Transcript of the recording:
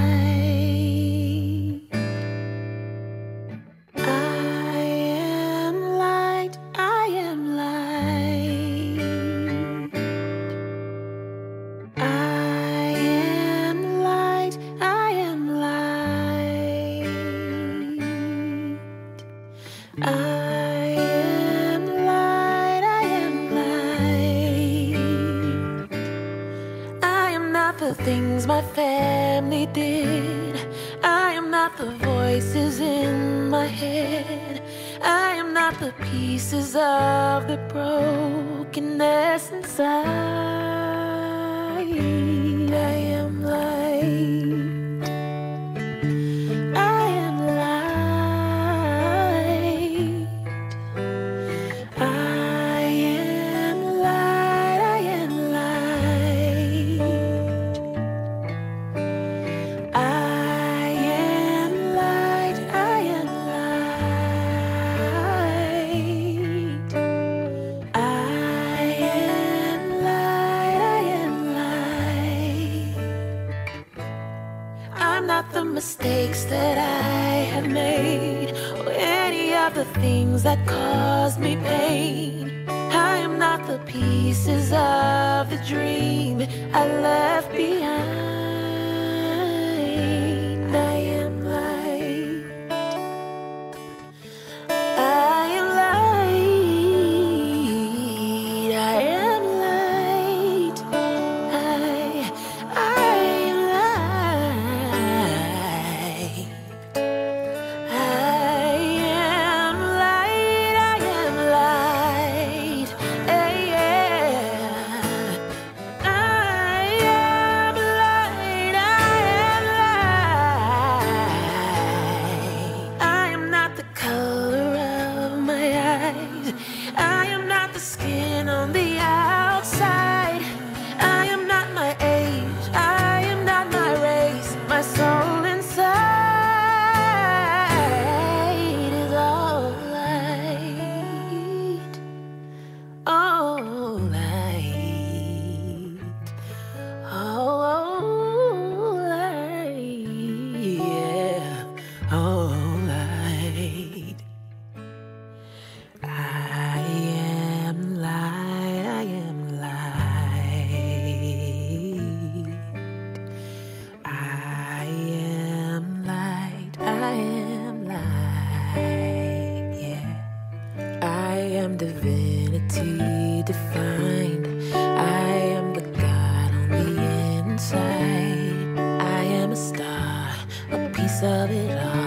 night. things my family did. I am not the voices in my head. I am not the pieces of the brokenness inside. Not the mistakes that I have made or any of the things that caused me pain. I am not the pieces of the dream I left behind. of it all.